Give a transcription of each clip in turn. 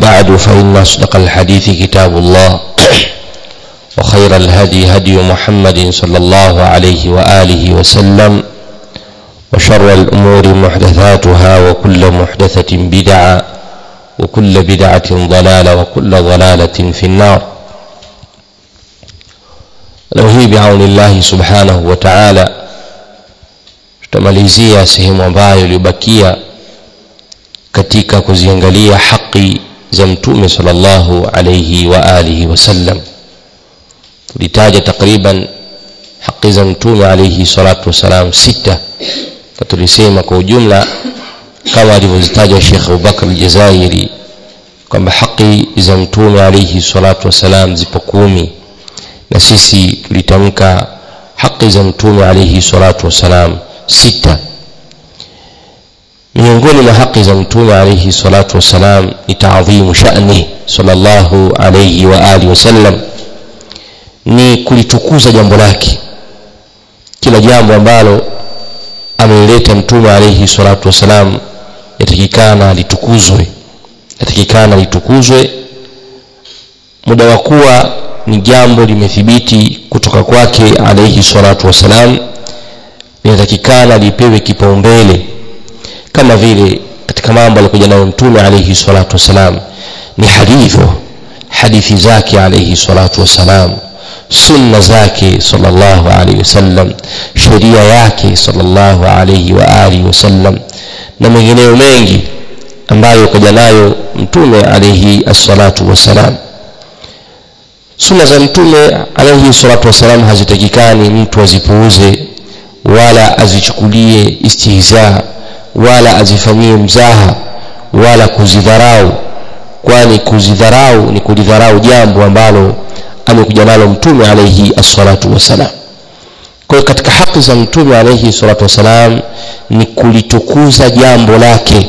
بعد فإن أصدق الحديث كتاب الله وخير الهدي هدي محمد صلى الله عليه وآله وسلم وشر الأمور محدثاتها وكل محدثة بدعة وكل بدعة ضلالة وكل ضلالة في النار. Leo hii biaunillahi subhanahu wa taala tutamalizia sehemu ambayo iliyobakia katika kuziangalia haki za mtume sallallahu alayhi wa alihi wasallam tulitaja takriban haki za mtume alayhi salatu wasalam sita. Na tulisema kwa ujumla kama alivyozitaja Sheikh Abubakar al-Jazairi kwamba haki za mtume alayhi salatu wasalam zipo kumi. Na sisi tulitamka haki za mtume alayhi salatu wasalam sita miongoni mwa haki za mtume alayhi salatu wasalam ni taadhimu sha'ni sallallahu alayhi wa alihi wasallam ni kulitukuza jambo lake. Kila jambo ambalo ameleta mtume alayhi salatu wasalam yatakikana litukuzwe. Yatakikana litukuzwe. Muda wa kuwa ni jambo limethibiti kutoka kwake alayhi salatu wasalam linatakikana lipewe kipaumbele kama vile katika mambo alikuja nayo mtume alayhi salatu wasalam ni hadithu hadithi zake alayhi salatu wasalam sunna zake sallallahu alayhi wasallam. Sheria yake sallallahu alayhi wa alihi wasallam. Na mengineyo mengi ambayo kaja nayo mtume alayhi assalatu wasalam sunna za mtume alayhi salatu wasalam hazitakikani mtu azipuuze wala azichukulie istihza wala azifanyie mzaha wala kuzidharau kwani kuzidharau ni kulidharau jambo ambalo amekuja nalo mtume alayhi as-salatu wasalam kwa hiyo katika haki za mtume alayhi salatu wasalam ni kulitukuza jambo lake.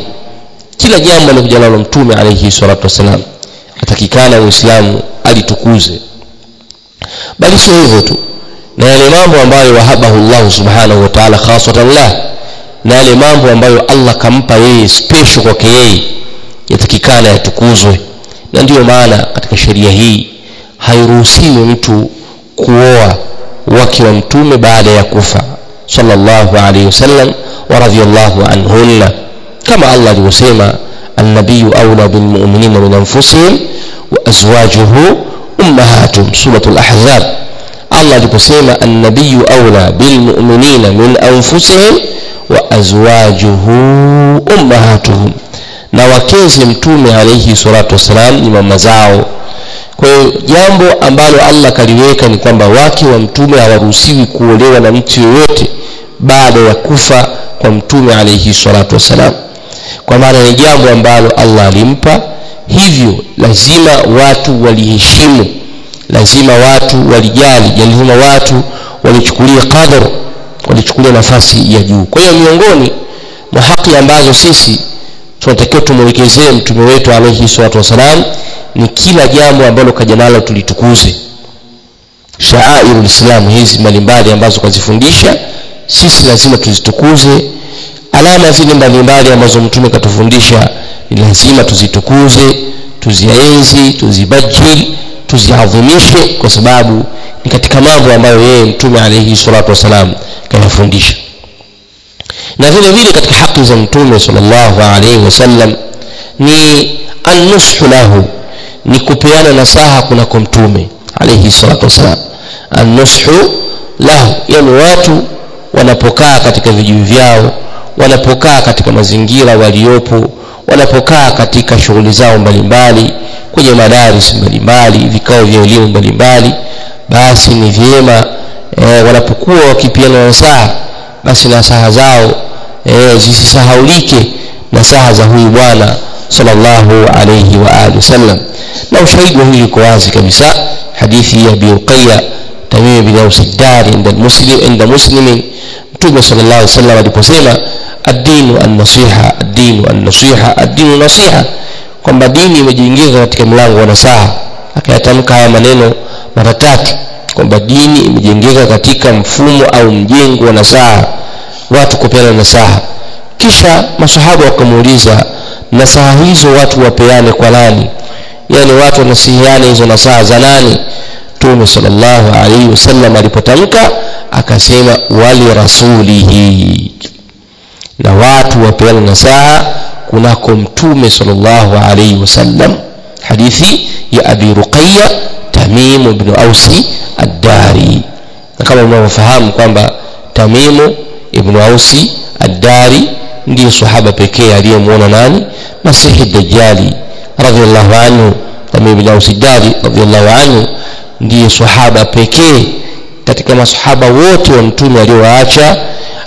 Kila jambo alikuja nalo mtume alayhi salatu wasalam atakikana uislamu alitukuze. Bali sio hivyo tu na yale mambo ambayo wahabahu Allah subhanahu wa ta'ala khasatan la na yale mambo ambayo Allah kampa yeye special kwake yeye yatakikana yatukuzwe na ndiyo maana katika sheria hii hairuhusiwi mtu kuoa wake wa mtume baada ya kufa sallallahu alayhi wasallam wa radiyallahu anhunna kama Allah alivyosema النبي أولى بالمؤمنين من أنفسهم وأزواجه أمهاتهم سورة الأحزاب الله aliposema النبي أولى بالمؤمنين من أنفسهم wa azwajuhu ummahatuhum. Na wakezi mtume alayhi salatu wasalam ni mama zao. Kwa hiyo jambo ambalo allah kaliweka ni kwamba wake wa mtume hawaruhusiwi kuolewa na mtu yoyote baada ya kufa kwa mtume alayhi salatu wasalam kwa maana ni jambo ambalo allah alimpa hivyo lazima watu waliheshimu lazima watu walijali jalihuma watu walichukulia qadar walichukulia nafasi ya juu. Kwa hiyo miongoni mwa haki ambazo sisi tunatakiwa tumwekezee mtume wetu alayhi salatu wasalam ni kila jambo ambalo kaja nalo tulitukuze. Shaairu islam hizi mbalimbali ambazo kazifundisha sisi lazima tuzitukuze. Alama zile mbalimbali ambazo mtume katufundisha ni lazima tuzitukuze tuzienzi tuzibajil tuziadhimishe kwa sababu ni katika mambo ambayo yeye mtume alayhi salatu wasalam kayafundisha na vile vile katika haki za mtume sallallahu alaihi wasallam ni an-nushu lahu ni kupeana nasaha kunako mtume alaihi salatu wasalam an-nushu lahu yani watu wanapokaa katika vijiji vyao wanapokaa katika mazingira waliopo wanapokaa katika shughuli zao mbalimbali kwenye madaris mbalimbali vikao vya elimu mbalimbali basi ni vyema e, wanapokuwa wakipiana nasaha basi nasaha zao e, zisisahaulike nasaha za huyu bwana sallallahu alayhi wa alihi wasallam. Na ushahidi wa hili uko wazi kabisa. Hadithi ya biuqayya tamim bin aus-saddar inda muslim inda muslimin mtume sallallahu alayhi wasallam aliposema ad-dinu an-nasiha ad-dinu an-nasiha ad-dinu nasiha. Kwamba dini imejiingiza katika mlango wa nasaha. Akayatamka haya maneno mara tatu kwamba dini imejengeka katika mfumo au mjengo wa nasaha watu kupeana nasaha. Kisha masahaba wakamuuliza nasaha hizo watu wapeane kwa nani? Yani watu wanasihiane hizo nasaha za nani? Mtume sallallahu alaihi wasallam alipotamka akasema wali rasulihi. Na watu wapeana nasaha kunako mtume sallallahu alaihi wasallam. Hadithi ya abi ruqayya tamim ibn ausi ad-dari. Na kama mnavyofahamu kwamba tamimu ibnu ausi ad-dari ndiye sahaba pekee aliyemwona nani? Masihi dajjali radhiallahu anhu. Tamim ibn ausi ad-dari radhiallahu anhu ndiye sahaba pekee katika masahaba wote wa mtume aliyowaacha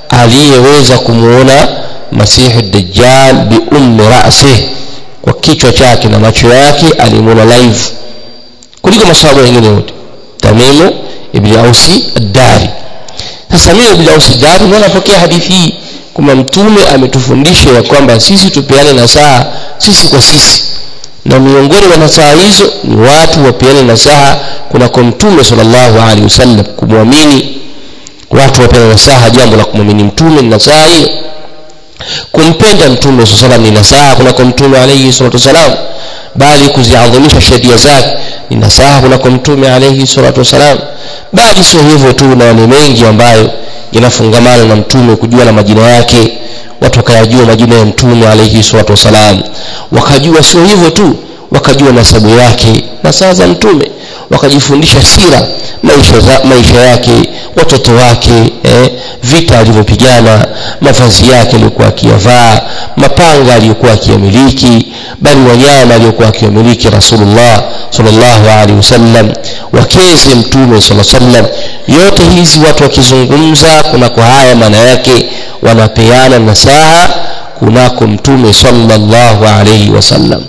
aliyeweza kumuona masihi dajjal bi ummi ra'sih kwa kichwa chake na macho yake alimuona live kuliko masahaba wengine wote tamimu ibn ausi ad-dari. Sasa mimi ibn ausi ad-dari ndio hadithi hii kwamba mtume ametufundisha ya kwamba sisi tupeane nasaha sisi kwa sisi. Na miongoni mwa nasaha hizo ni watu wapeane nasaha kunako mtume sallallahu alaihi wasallam kumwamini. Watu wapeane nasaha jambo la kumwamini mtume nasaha hiyo kumpenda mtume saa salam ni nasaha kunako mtume alaihi salatu wassalam bali kuziadhimisha sheria zake ni nasaha kunako mtume alaihi salatu wassalam bali sio hivyo tu na ni mengi ambayo yanafungamana na mtume kujua na majina yake. Watu wakayajua majina ya mtume alaihi salatu wassalam wakajua sio hivyo tu wakajua nasabu yake na saa za mtume wakajifundisha sira maisha, za, maisha yake watoto wake eh, vita alivyopigana mavazi yake aliyokuwa akiyavaa mapanga aliyokuwa akiyamiliki bali wanyama aliyokuwa akiyamiliki rasulullah sallallahu alaihi wasallam wakeze mtume sallallahu sallam yote hizi watu wakizungumza kunako haya maana yake wanapeana nasaha kunako mtume sallallahu alaihi wasallam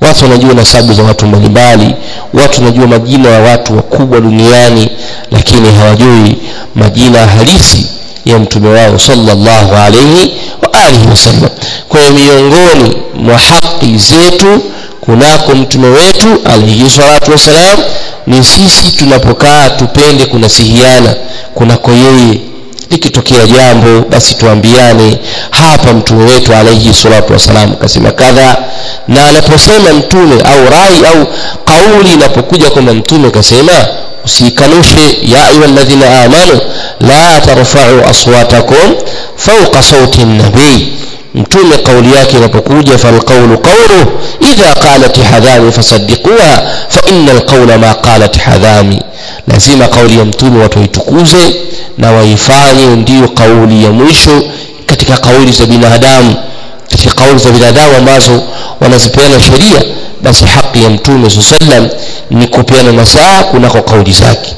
watu wanajua nasabu za watu mbalimbali watu wanajua majina ya watu wakubwa duniani lakini hawajui majina halisi ya mtume wao sallallahu alaihi wa alihi wasallam. Kwa hiyo miongoni mwa haki zetu kunako mtume wetu alayhi salatu wassalam ni sisi tunapokaa tupende kunasihiana kunako yeye likitokea jambo basi tuambiane. Hapa mtume wetu alayhi salatu wasalam kasema kadha na anaposema mtume au rai au kauli inapokuja kwamba mtume kasema usikanushe ya ayuha ladhina amanu la tarfa'u aswatakum fawqa sauti an-nabii mtume kauli yake inapokuja falqawlu qawlu idha qalat hadhami fasaddiquha fa inna alqawla ma qalat hadhami lazima kauli ya mtume watu waitukuze na waifanye ndiyo kauli ya mwisho katika kauli za binadamu. Katika kauli za binadamu ambazo wanazipeana sheria basi haki ya mtume sallam ni kupeana nasaha kunako kauli zake.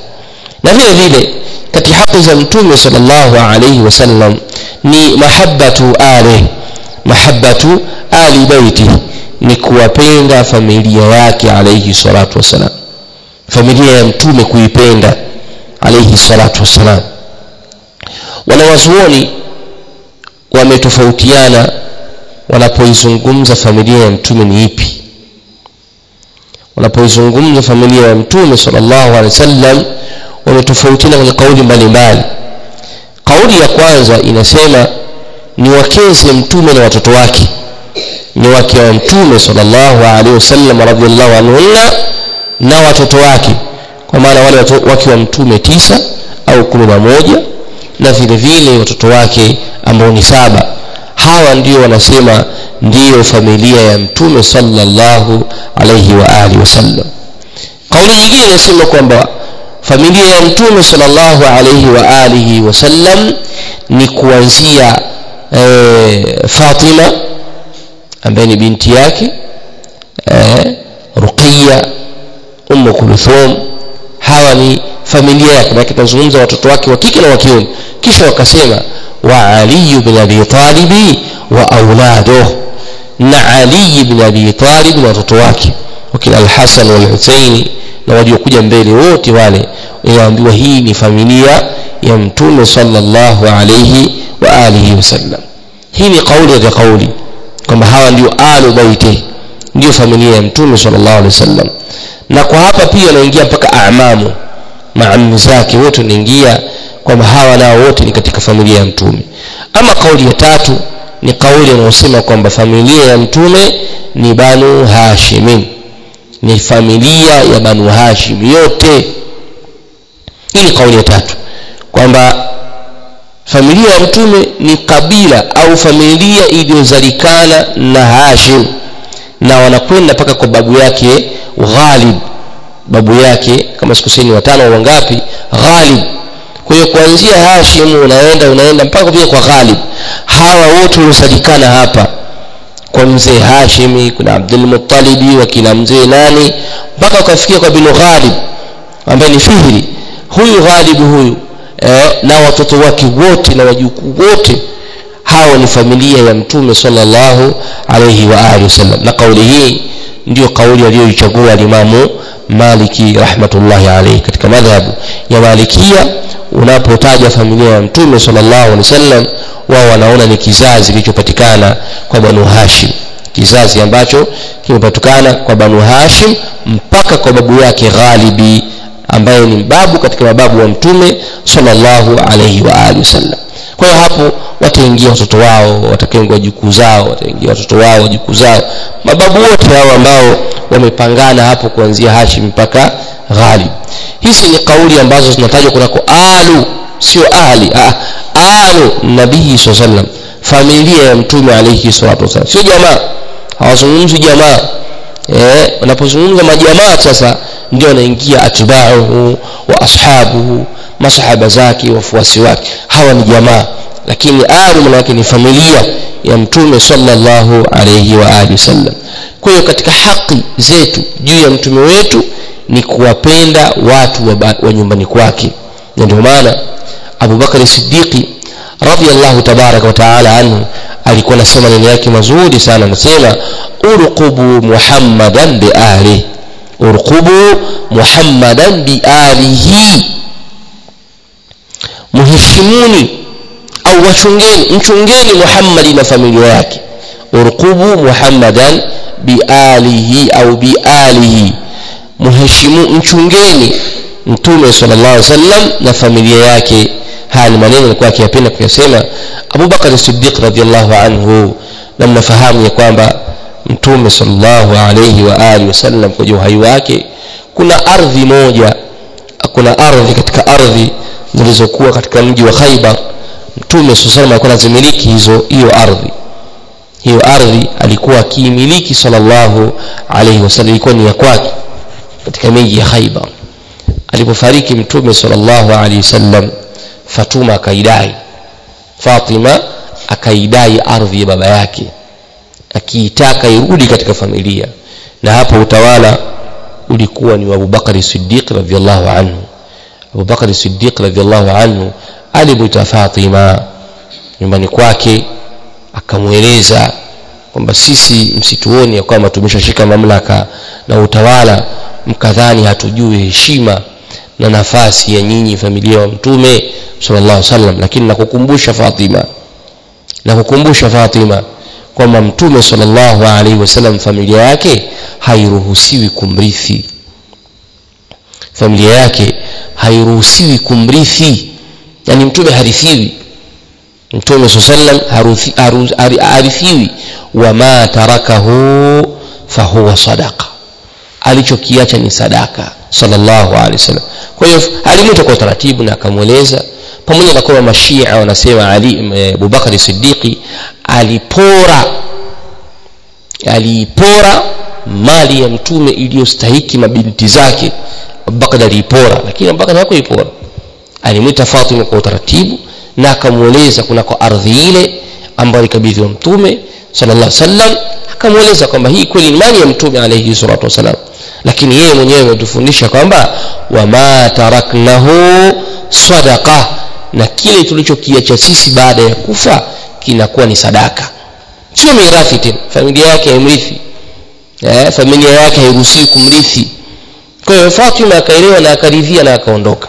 Na vile vile katika haki za mtume sallallahu alayhi wasallam ni mahabbatu ali mahabbatu ali baiti ni kuwapenda familia yake alayhi salatu wasalam familia ya mtume kuipenda alayhi salatu wasalam wanawazuoni wametofautiana wanapoizungumza familia ya mtume ni ipi. Wanapoizungumza familia ya mtume sallallahu alaihi wasallam wametofautiana kwenye kauli mbalimbali. Kauli ya kwanza inasema ni wakeze mtume na watoto wake. Ni wake wa mtume sallallahu alaihi wasallam radhiallahu anhunna na watoto wake. Kwa maana wale wake wa mtume tisa au kumi na moja na vile vile watoto wake ambao ni saba. Hawa ndio wanasema ndiyo familia ya mtume sallallahu alaihi wa wasallam. Kauli nyingine inasema kwamba familia ya mtume sallallahu alaihi wa alihi wasallam ni kuanzia e, Fatima ambaye ni binti yake e, Ruqayya Umm Kulthum hawa ni familia yake na tunazungumza watoto wake wa kike na wa kiume. Kisha wakasema wa Ali ibn Abi Talib wa auladuhu na Ali ibn Abi Talib na watoto wake wakina Al-Hasan wal Hussein na waliokuja mbele wote wale inaambiwa hii ni familia ya mtume sallallahu alayhi wa alihi wasallam. Hii ni kauli ya kauli kwamba hawa ndio alu baiti ndio familia ya mtume sallallahu alaihi wasallam. Na kwa hapa pia wanaingia mpaka amamu maamu zake wote wanaingia kwamba hawa nao wote ni katika familia ya mtume. Ama kauli ya tatu ni kauli inayosema kwamba familia ya mtume ni banu hashimin ni familia ya banu hashim yote. Hii ni kauli ya tatu kwamba familia ya mtume ni kabila au familia iliyozalikana na hashim. Na wanakwenda mpaka kwa babu yake ghalib. Babu yake kama sikusini watano au wangapi ghalib. Kwa hiyo kuanzia hashim unaenda unaenda mpaka pia kwa ghalib. Hawa wote waliozalikana hapa kwa mzee hashimi kuna abdul muttalibi wakina mzee nani mpaka ukafikia kwa binu ghalib ambaye ni fihri huyu ghalibu huyu eh, na watoto wake wote na wajukuu wote hao ni familia ya mtume sallallahu alayhi wa alihi wasallam. Na kauli hii ndio kauli aliyoichagua alimamu maliki rahmatullahi alayhi katika madhhabu ya malikia. Unapotaja familia ya mtume sallallahu alayhi wasallam wao wanaona ni kizazi kilichopatikana kwa banu hashim. Kizazi ambacho kimepatikana kwa banu hashim mpaka kwa babu yake ghalibi ambaye ni mbabu katika mababu wa mtume sallallahu alaihi wa alihi wasallam. Kwa hiyo hapo wataingia watoto wao watakengwa jukuu zao wataingia watoto wao jukuu zao. Mababu wote hao ambao wamepangana hapo kuanzia hashim mpaka ghalib. Hizi ni kauli ambazo zinatajwa kunako alu sio ahli ah, alu nabii saa wasallam familia ya mtume alaihi salatu wasalam sio jamaa hawazungumzi jamaa. Eh, wanapozungumza majamaa sasa ndio anaingia atbauhu wa ashabuhu masahaba zake wafuasi wake. Hawa ni jamaa lakini alu manake ni familia ya mtume sallallahu alayhi wa alihi wasallam. Kwa hiyo katika haki zetu juu ya mtume wetu ni kuwapenda watu wa, wa nyumbani kwake. Na ndio maana Abu Bakari Siddiqi radiyallahu tabaraka wa taala anhu alikuwa anasema neno yake mazuri sana anasema urqubu muhammadan bi ahli urqubu muhammadan bi alihi. Muheshimuni au wachungeni mchungeni Muhammadi na familia yake. Urqubu muhammadan bi alihi au bi alihi. Muheshimu mchungeni mtume sallallahu alaihi wasallam na familia yake. Haya ni maneno alikuwa akiyapenda kuyasema Abu Bakar Siddiq radhiallahu anhu. Na mnafahamu ya kwamba mtume sallallahu alayhi wa alihi wasallam kwa uhai wake kuna ardhi moja kuna ardhi katika ardhi zilizokuwa katika mji wa Khaibar mtume sallallahu alikuwa anazimiliki hizo hiyo ardhi. Hiyo ardhi alikuwa akiimiliki sallallahu alayhi wasallam ilikuwa ni ya kwake katika miji ya Khaibar alipofariki mtume sallallahu alayhi wasallam Fatuma akaidai Fatima akaidai ardhi ya baba yake akiitaka irudi katika familia. Na hapo utawala ulikuwa ni wa Abu Bakari Siddiq radhiallahu anhu. Abu Bakari Siddiq radhiallahu anhu alimwita Fatima nyumbani kwake akamweleza kwamba sisi msituoni ya kwamba tumeshashika mamlaka na utawala mkadhani hatujui heshima na nafasi ya nyinyi familia wa mtume sallallahu alaihi wasallam. Lakini nakukumbusha Fatima nakukumbusha Fatima kwamba mtume sallallahu alaihi wasallam familia yake hairuhusiwi kumrithi. Familia yake hairuhusiwi kumrithi. Yani mtume harithiwi. Mtume sallam harithiwi. Wama tarakahu fahuwa sadaqa. Alichokiacha ni sadaka sallallahu alaihi wasallam. Kwa hiyo alimwita kwa utaratibu na akamweleza pamoja na kwamba mashia wanasema ali Abubakar Siddiqi alipora aliipora mali ya mtume iliyostahiki mabinti zake. Abubakar aliipora lakini Abubakar hakuipora. Alimwita Fatima kwa utaratibu na akamweleza kunako ardhi ile ambayo alikabidhiwa mtume sallallahu wasallam. Akamweleza kwamba hii kweli ni mali ya mtume alaihi salatu wasallam lakini yeye mwenyewe ametufundisha kwamba wama taraknahu sadaqa na kile tulichokiacha sisi baada ya kufa kinakuwa ni sadaka. Sio mirathi tena. Familia yake haimrithi. Eh, familia yake hairuhusiwi kumrithi. Kwa hiyo Fatima akaelewa na akaridhia na akaondoka.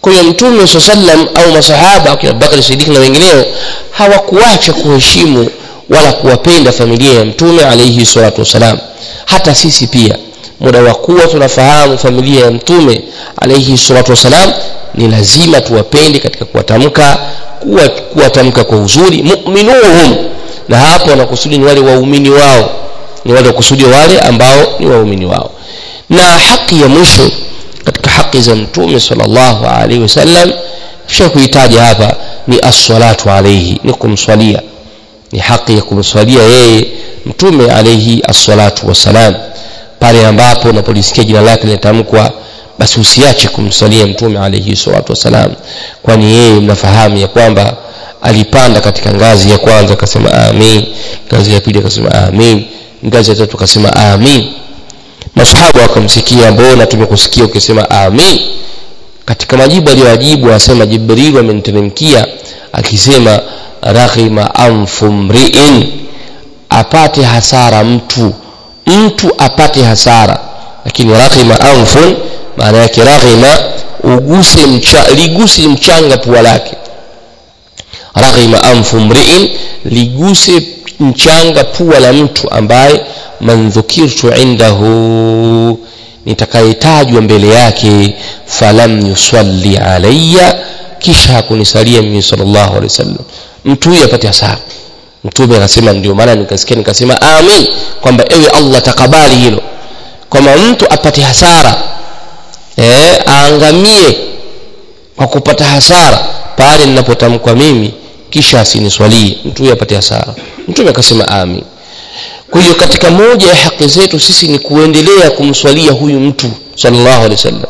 Kwa hiyo mtume sallam au masahaba akina Bakari Siddiq na wengineo hawakuacha kuheshimu wala kuwapenda familia ya mtume alayhi salatu wasalam hata sisi pia muda wa kuwa tunafahamu familia ya mtume alayhi salatu wasalam ni lazima tuwapende katika kuwatamka kuwa kuwatamka kwa uzuri mu'minuhum. Na hapo wanakusudi ni wale waumini wao ni wale wakusudia wale ambao ni waumini wao. Na haki ya mwisho katika haki za mtume sallallahu alaihi wasallam sio kuhitaji hapa ni as-salatu alayhi ni kumswalia. Ni haki ya kumswalia yeye mtume alayhi as-salatu wassalam pale ambapo unapolisikia jina lake linatamkwa basi usiache kumsalia mtume alayhi salatu wasalam kwani yeye mnafahamu ya kwamba alipanda katika ngazi ya kwanza akasema amin ngazi ya pili akasema amin ngazi ya tatu akasema amin. Masahaba wakamsikia mbona tumekusikia ukisema amin? Katika majibu aliyowajibu asema jibril ameniteremkia akisema raghima anfu mriin apate hasara mtu mtu apate hasara lakini raghima anfun maana yake raghima uguse mcha, liguse mchanga pua lake. Raghima anfu mriin liguse mchanga pua la mtu ambaye man dhukirtu indahu nitakayetajwa mbele yake falam yusalli alayya kisha hakunisalia mimi sallallahu alaihi wasallam. Mtu huyu apate hasara mtume anasema ndio maana nikasikia nikasema amin kwamba ewe Allah takabali hilo. Kwamba mtu apate hasara eh aangamie kwa kupata hasara pale ninapotamkwa mimi kisha asiniswalie. Mtu huyo apate hasara. Mtume akasema amin. Kwa hiyo katika moja ya haki zetu sisi ni kuendelea kumswalia huyu mtu sallallahu alaihi wasallam.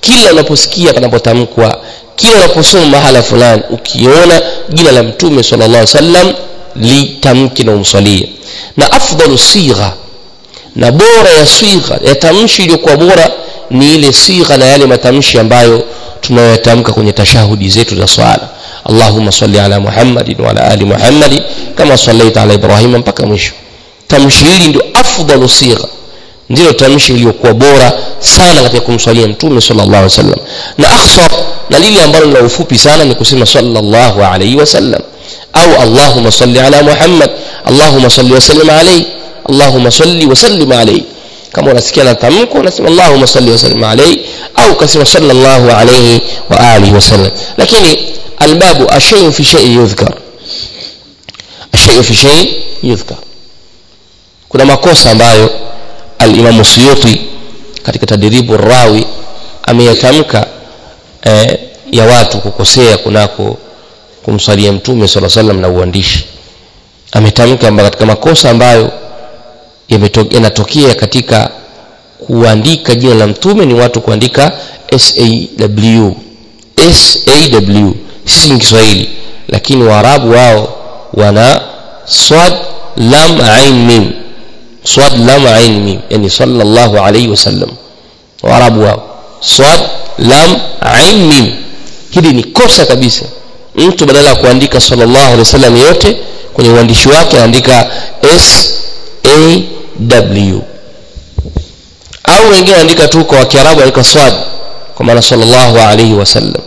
Kila unaposikia panapotamkwa kila unaposoma mahala fulani ukiona jina la mtume sallallahu alaihi wasallam litamke na umswalie na afdalu sigha na bora ya sigha ya tamshi iliyokuwa bora ni ile sigha na yale matamshi ambayo tunayotamka kwenye tashahudi zetu za swala. Allahumma salli ala Muhammadin wa ala ali Muhammadin kama sallaita ala Ibrahim mpaka mwisho. Tamshi hili ndio afdalu sigha ndilo tamshi iliyokuwa bora sana katika kumswalia mtume sallallahu alaihi wasallam. Na akhsar na lile ambalo lina ufupi sana ni kusema sallallahu alaihi wasallam au allahumma salli ala muhammad. Allahumma salli wasallim alayhi allahumma salli wasallim alayhi kama unasikia na tamko unasema allahumma salli wasallim alayhi au kasema sallallahu alayhi wa alihi wasallam lakini albabu ashay fi shay yudhkar. Ashay fi shay yudhkar. Kuna makosa ambayo al-Imam Suyuti katika tadribu rawi ameyatamka eh, ya watu kukosea kunako kumswalia mtume sala salam na uandishi. Ametamka kwamba katika makosa ambayo yanatokea katika kuandika jina la mtume ni watu kuandika SAW SAW sisi ni Kiswahili lakini Waarabu wao wana swad lam ain mim. Swad lam ain mim. Yani sallallahu alayhi wasallam. Waarabu wao. Swad lam ain mim. Hili ni kosa kabisa mtu badala ya kuandika sallallahu alaihi wasallam yote kwenye uandishi wake anaandika s a w. Au wengine anaandika tu kwa kiarabu anaandika swad kwa maana sallallahu alaihi wasallam.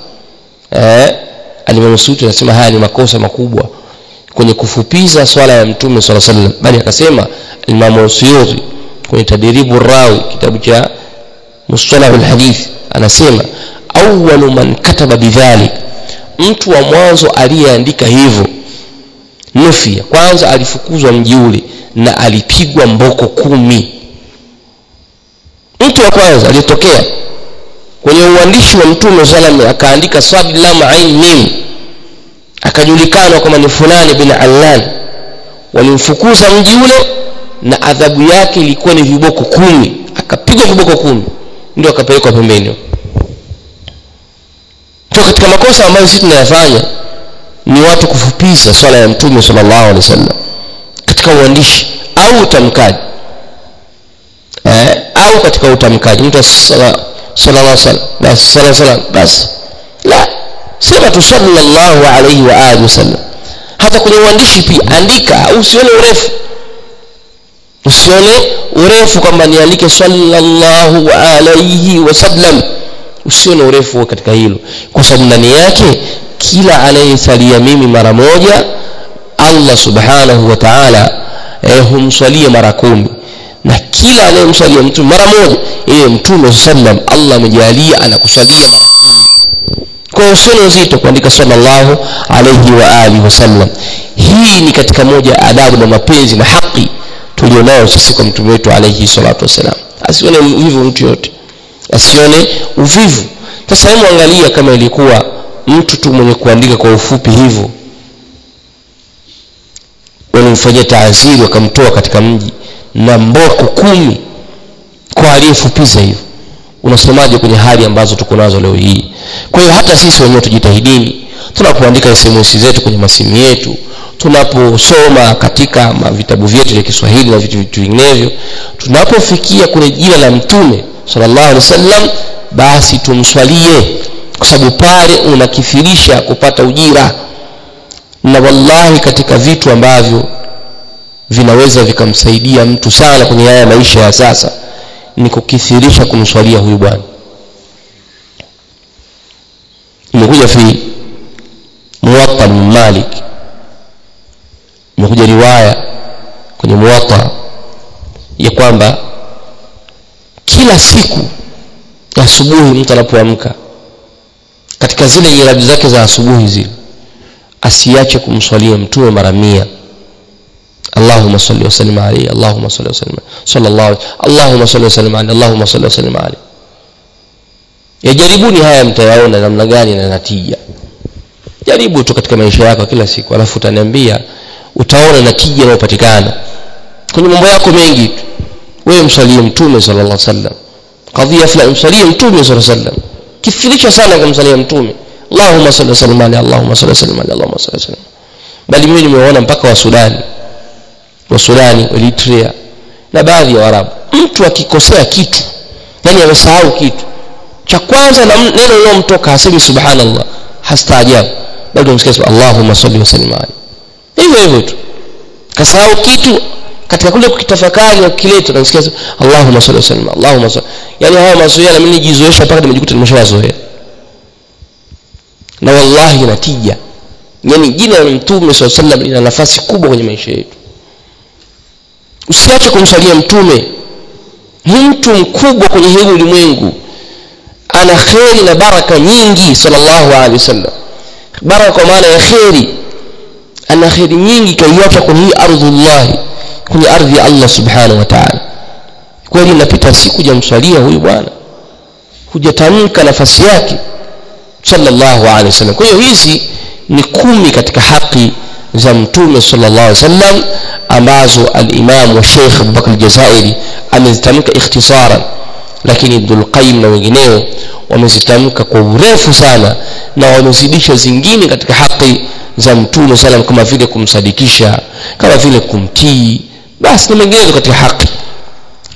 Eh alimam Suyuti anasema haya ni makosa makubwa kwenye kufupiza swala ya mtume sallallahu alaihi wasallam. Bali akasema Imam Suyuti kwenye tadribu rawi kitabu cha mustalah alhadith anasema awwalu man kataba bidhalik mtu wa mwanzo aliyeandika hivyo nufia kwanza alifukuzwa mji ule na alipigwa mboko kumi. Mtu wa kwanza aliyetokea kwenye uandishi wa mtume salam akaandika swad lam ain mim akajulikana kwamba ni fulani bin allan. Walimfukuza mji ule na adhabu yake ilikuwa ni viboko kumi. Akapigwa viboko kumi ndio akapelekwa pembeni kwa katika makosa ambayo sisi tunayafanya ni watu kufupisha swala ya mtume sallallahu alaihi wasallam. Katika uandishi au utamkaji. Eh, au katika utamkaji. Mtu sallallahu alaihi wasallam basi la sema tu sallallahu alaihi wa alihi wasallam. Hata kwenye uandishi pia andika usione urefu. Usione urefu kwamba niandike sallallahu alaihi wasallam usione urefu katika hilo. Kwa sababu ndani yake kila anayesalia mimi mara moja Allah subhanahu wa ta'ala eh, humswalia mara kumi. Na kila anayemswalia mtu mara moja yeye mtume sallam Allah amejalia anakusalia mara kumi. Kwa usio uzito kuandika sallallahu alayhi wa alihi wasallam hii ni katika moja adabu na mapenzi na haki tulionayo sisi kwa mtume wetu alayhi salatu wassalam asione hivyo mtu yote asione uvivu. Sasa hebu angalia kama ilikuwa mtu tu mwenye kuandika kwa ufupi hivyo. Walimfanyia taaziri wakamtoa katika mji na mboko kumi kwa aliyefupiza hivyo. Unasemaje kwenye hali ambazo tuko nazo leo hii? Kwa hiyo hata sisi wenyewe tujitahidini. Tunapoandika sms zetu kwenye masimu yetu tunaposoma katika vitabu vyetu vya Kiswahili na vitu vinginevyo tunapofikia kwenye jina la mtume sallallahu alaihi wasallam basi tumswalie kwa sababu pale unakithirisha kupata ujira. Na wallahi katika vitu ambavyo vinaweza vikamsaidia mtu sana kwenye haya maisha ya sasa ni kukithirisha kumswalia huyu bwana. Imekuja fi muwatta malik imekuja riwaya kwenye muwatta ya kwamba kila siku asubuhi mtu anapoamka katika zile nyiradi zake za asubuhi zile asiache kumswalia mtume mara mia اللهم صل وسلم عليه اللهم صل وسلم صلى الله عليه اللهم صل وسلم عليه اللهم صل وسلم عليه yajaribuni haya mtayaona namna gani na natija jaribu tu katika maisha yako kila siku alafu utaniambia utaona na natija inayopatikana. Kwenye mambo yako mengi wewe msalie mtume sallallahu alaihi wasallam. Kadhia fulani msalie mtume sallallahu alaihi wasallam. Kifirisha sana kumsalia mtume. Allahumma salli wa sallim Allahumma salli wa sallim Allahumma salli wa sallim. Bali mimi nimeona mpaka wa Sudani. Wa Sudani Eritrea na baadhi ya Waarabu. Mtu akikosea kitu yani amesahau kitu cha kwanza na neno lilomtoka hasemi subhanallah hastaajabu. Bado msikia Allahumma salli wa sallim alayhi hivyo hivyo tu. Kasahau kitu katika kule kukitafakari na kukileta na msikia Allahumma salli wa sallim Allahumma salli. Yani haya mazoea na mimi nijizoesha mpaka nimejikuta nimeshazoea na wallahi natija. Yani jina la mtume swalla sallam lina nafasi kubwa kwenye maisha yetu. Usiache kumsalia mtume. Ni mtu mkubwa kwenye hili ulimwengu. Ana kheri na baraka nyingi sallallahu alaihi wasallam. Baraka kwa maana ya kheri ana kheri nyingi kaiacha kwenye hii ardhullah kwenye ardhi ya Allah subhanahu wa ta'ala. Kweli napita siku jamswalia huyu bwana hujatamka nafasi yake sallallahu alaihi wasallam kwa hiyo hizi ni kumi katika haki za mtume sallallahu alaihi wasallam ambazo al-Imam wa Sheikh Abubakar al-Jazairi amezitamka ikhtisaran lakini Ibn al-Qayyim na wengineo wamezitamka kwa urefu sana na wamezidisha zingine katika haki za mtume sallam kama vile kumsadikisha kama vile kumtii basi na menginezo katika haki.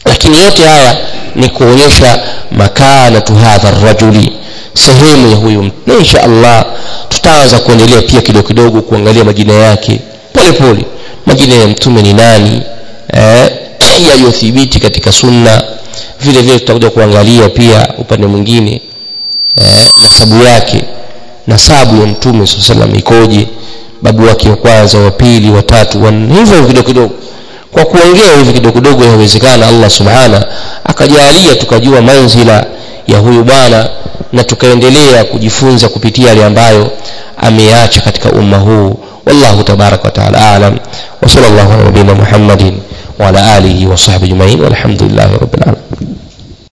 Lakini yote haya ni kuonyesha makanatu hadha rajuli sehemu ya huyu na insha Allah tutaanza kuendelea pia kidogo kidogo kuangalia majina yake. Pole pole majina ya mtume ni nani? Eh yaliyothibiti katika sunna. Vile vile tutakuja kuangalia pia upande mwingine eh nasabu yake nasabu ya mtume sallallahu ikoje? Babu wake wa kwanza wa pili wa tatu hivyo kidogo kidogo. Kwa kuongea hivi kidogo kidogo inawezekana Allah subhana akajalia tukajua manzila ya huyu bwana na tukaendelea kujifunza kupitia yale ambayo ameacha katika umma huu. Wallahu tabarak wa taala alam wa sallallahu ala nabina muhammadin wa ala alihi wa sahbihi ajma'in. Walhamdulillahirabbil alamin